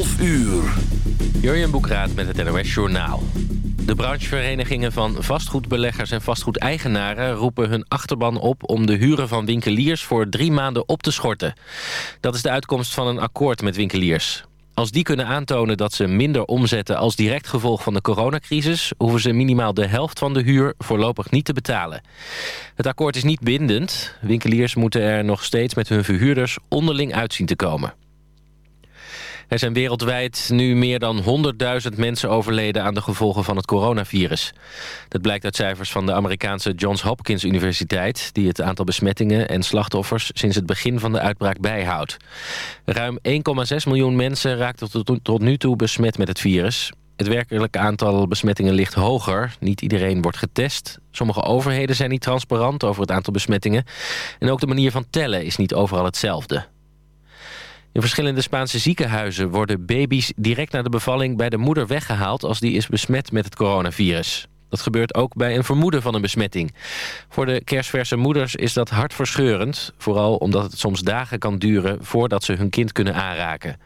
12 uur. Jurjen Boekraat met het NOS Journaal. De brancheverenigingen van vastgoedbeleggers en vastgoedeigenaren... roepen hun achterban op om de huren van winkeliers... voor drie maanden op te schorten. Dat is de uitkomst van een akkoord met winkeliers. Als die kunnen aantonen dat ze minder omzetten als direct gevolg van de coronacrisis... hoeven ze minimaal de helft van de huur voorlopig niet te betalen. Het akkoord is niet bindend. Winkeliers moeten er nog steeds met hun verhuurders onderling uitzien te komen. Er zijn wereldwijd nu meer dan 100.000 mensen overleden aan de gevolgen van het coronavirus. Dat blijkt uit cijfers van de Amerikaanse Johns Hopkins Universiteit... die het aantal besmettingen en slachtoffers sinds het begin van de uitbraak bijhoudt. Ruim 1,6 miljoen mensen raakten tot nu toe besmet met het virus. Het werkelijke aantal besmettingen ligt hoger. Niet iedereen wordt getest. Sommige overheden zijn niet transparant over het aantal besmettingen. En ook de manier van tellen is niet overal hetzelfde. In verschillende Spaanse ziekenhuizen worden baby's direct na de bevalling bij de moeder weggehaald als die is besmet met het coronavirus. Dat gebeurt ook bij een vermoeden van een besmetting. Voor de kerstverse moeders is dat hartverscheurend. Vooral omdat het soms dagen kan duren voordat ze hun kind kunnen aanraken.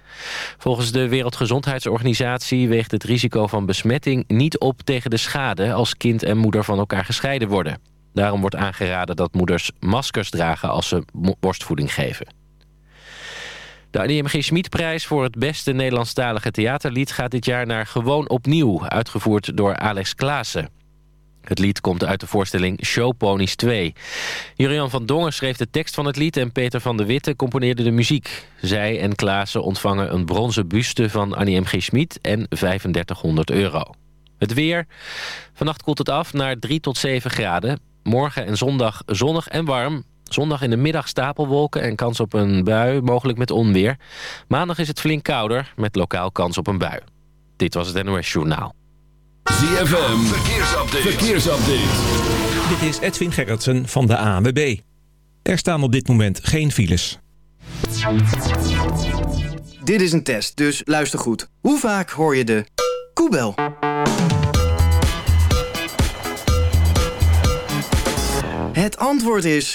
Volgens de Wereldgezondheidsorganisatie weegt het risico van besmetting niet op tegen de schade als kind en moeder van elkaar gescheiden worden. Daarom wordt aangeraden dat moeders maskers dragen als ze borstvoeding geven. De Annie M. G. Schmid-prijs voor het beste Nederlandstalige theaterlied... gaat dit jaar naar Gewoon Opnieuw, uitgevoerd door Alex Klaassen. Het lied komt uit de voorstelling Showponies 2. Jurian van Dongen schreef de tekst van het lied... en Peter van de Witte componeerde de muziek. Zij en Klaassen ontvangen een bronzen buste van Annie M. G. Schmid... en 3500 euro. Het weer. Vannacht koelt het af naar 3 tot 7 graden. Morgen en zondag zonnig en warm. Zondag in de middag stapelwolken en kans op een bui, mogelijk met onweer. Maandag is het flink kouder, met lokaal kans op een bui. Dit was het NOS Journaal. ZFM, verkeersupdate. verkeersupdate. Dit is Edwin Gerritsen van de ANWB. Er staan op dit moment geen files. Dit is een test, dus luister goed. Hoe vaak hoor je de koebel? Het antwoord is...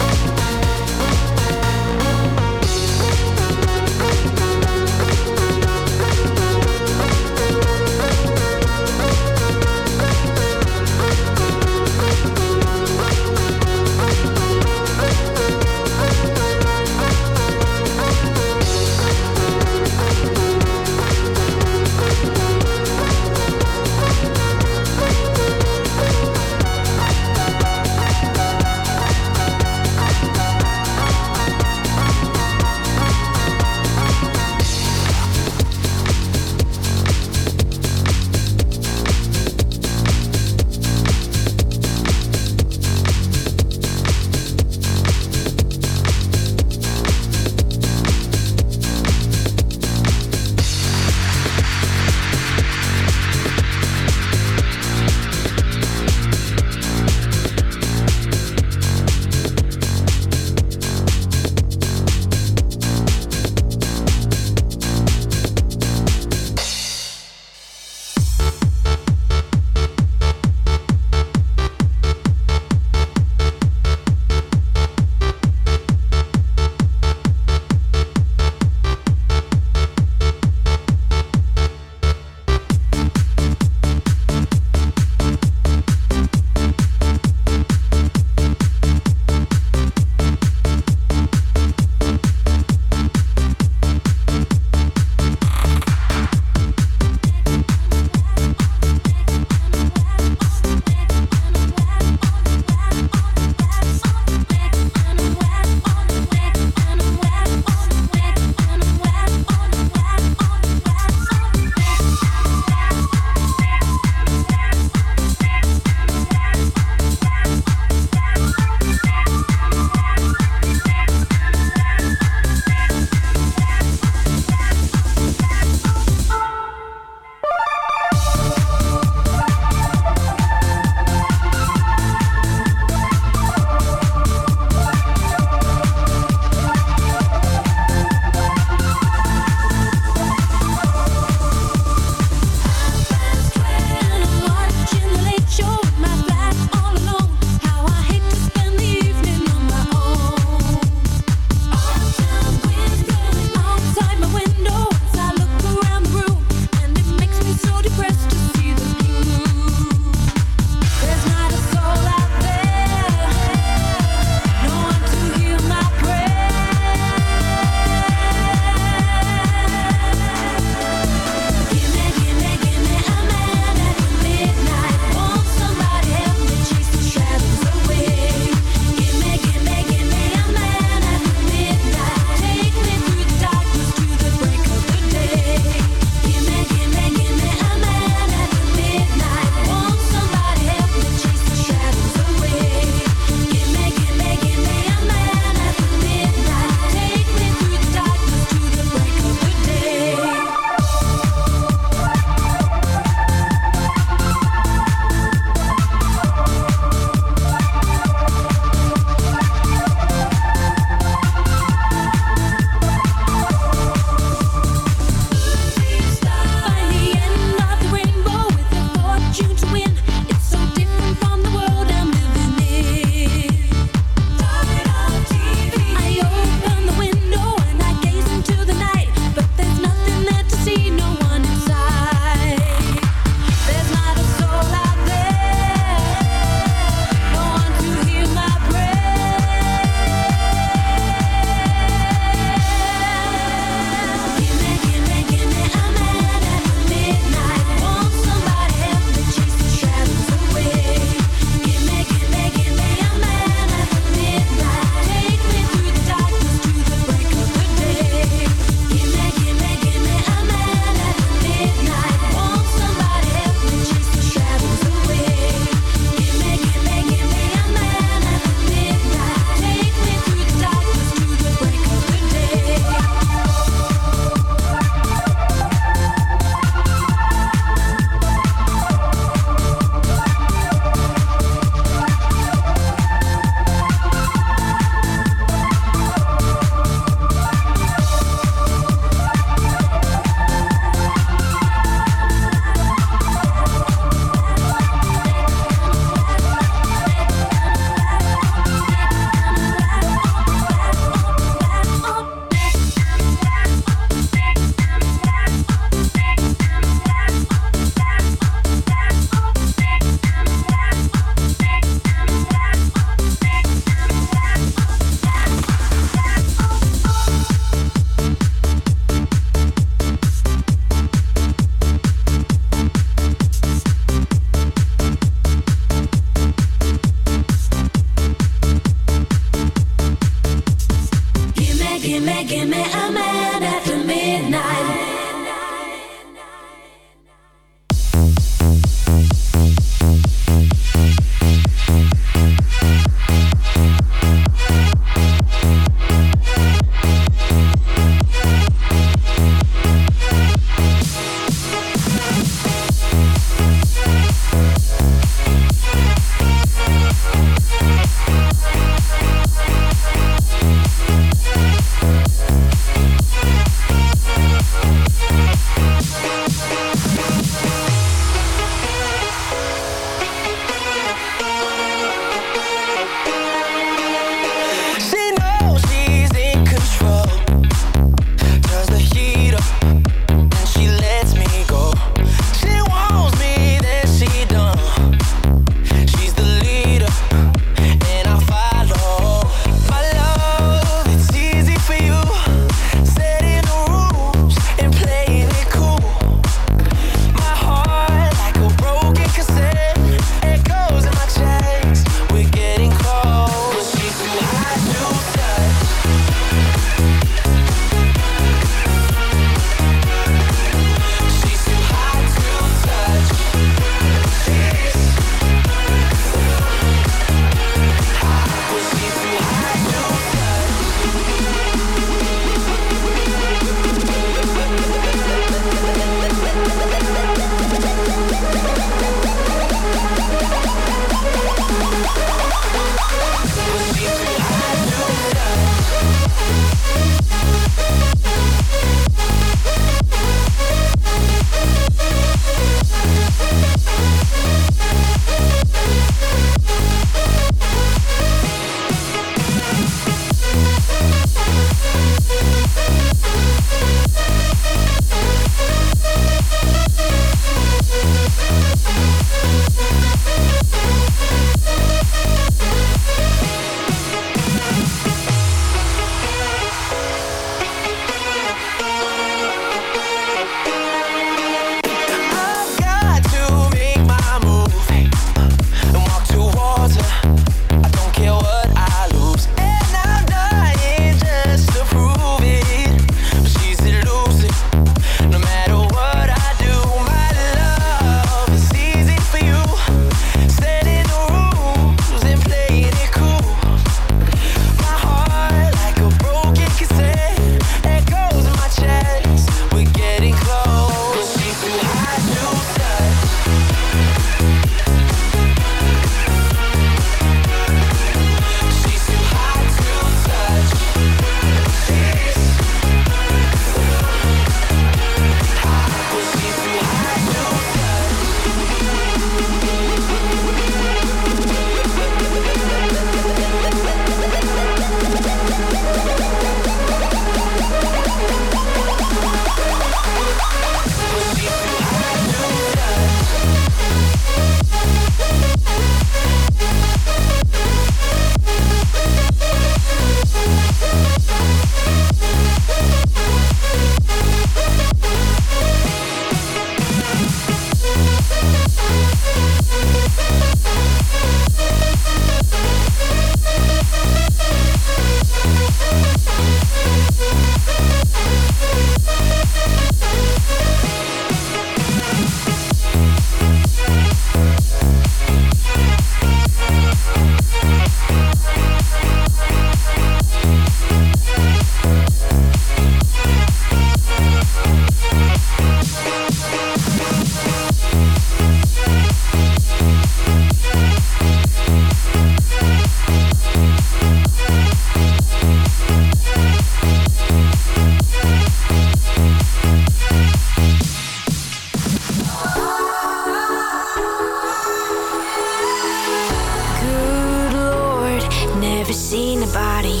Body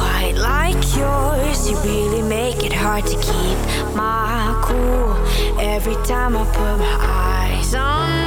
quite like yours. You really make it hard to keep my cool every time I put my eyes on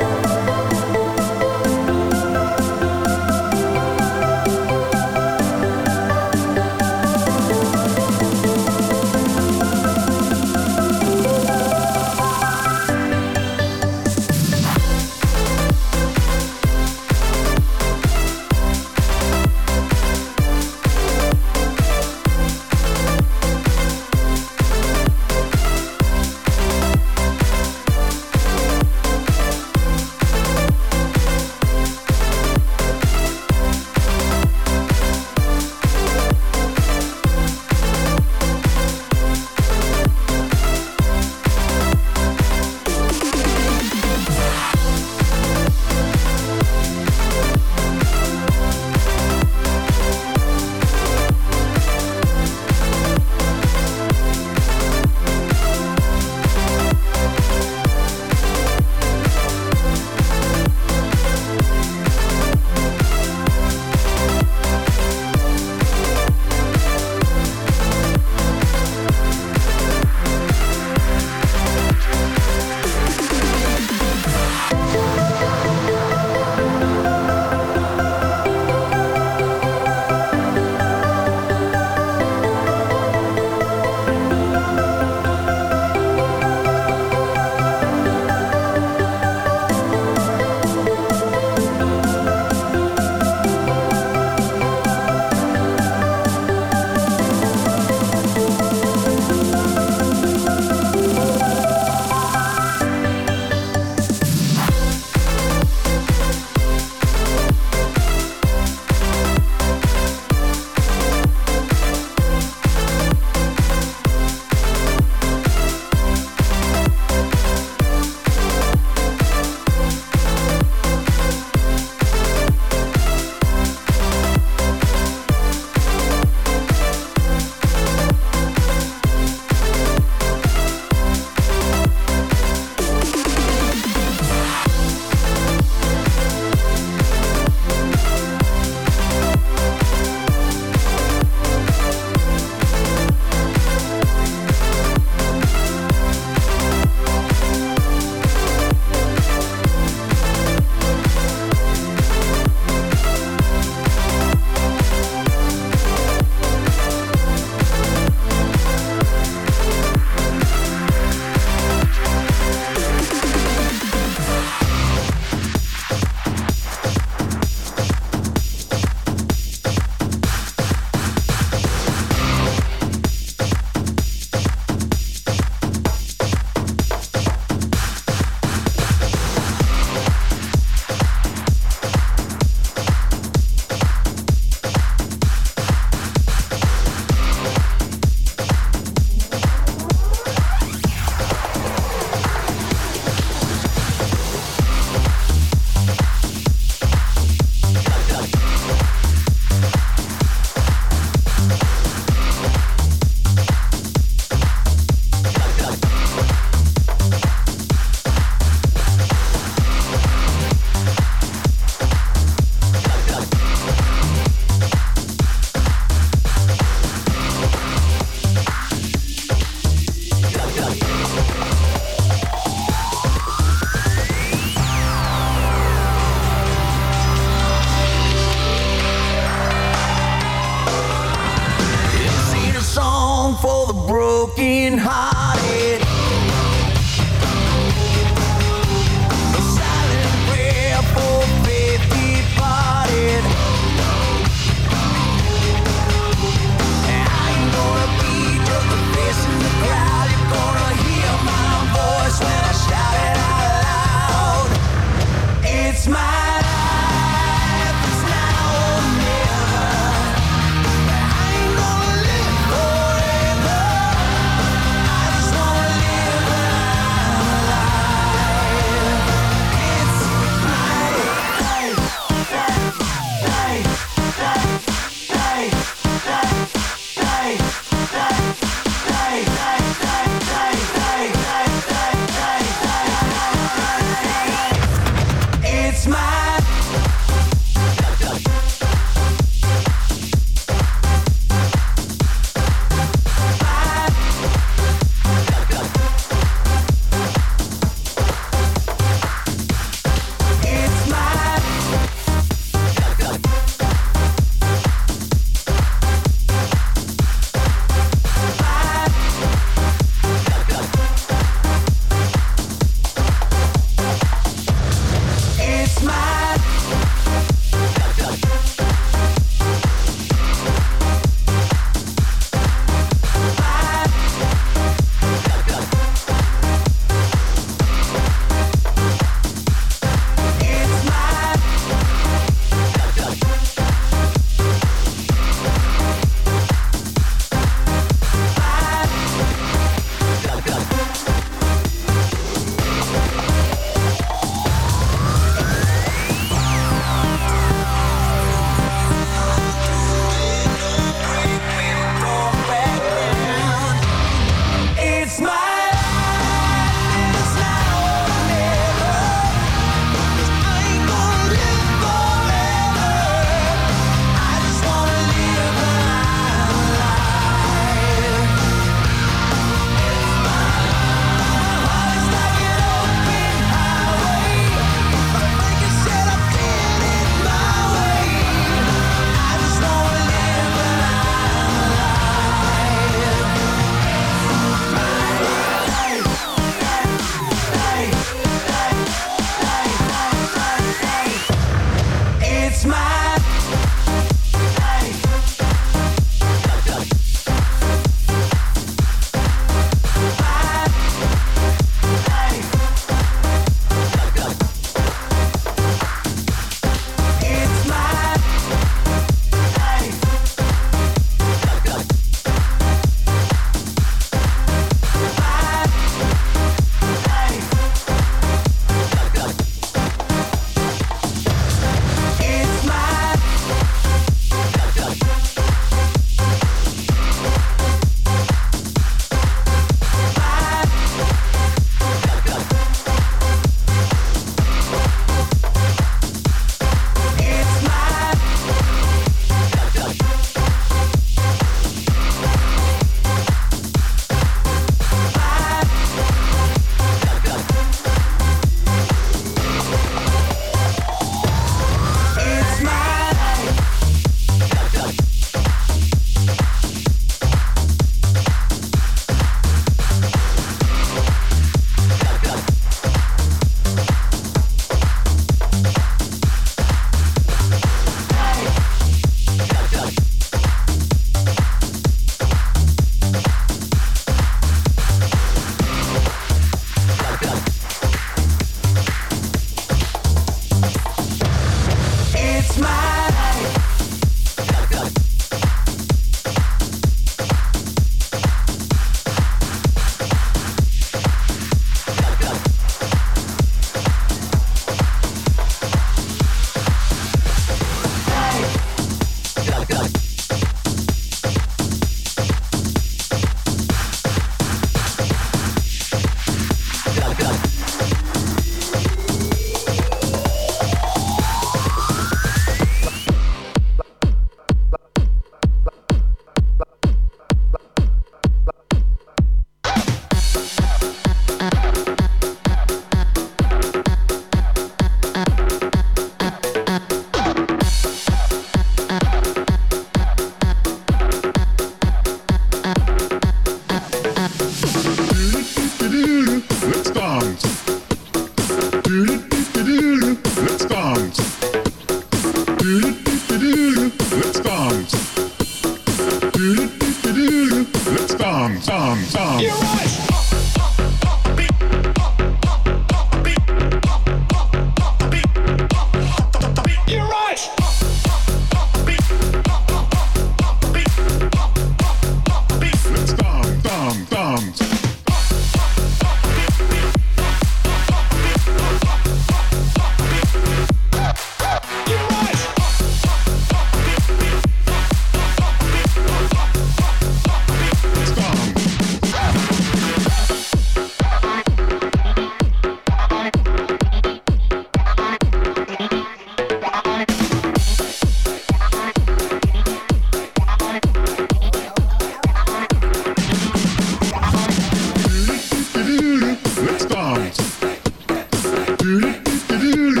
Doe, doe, doe, doe.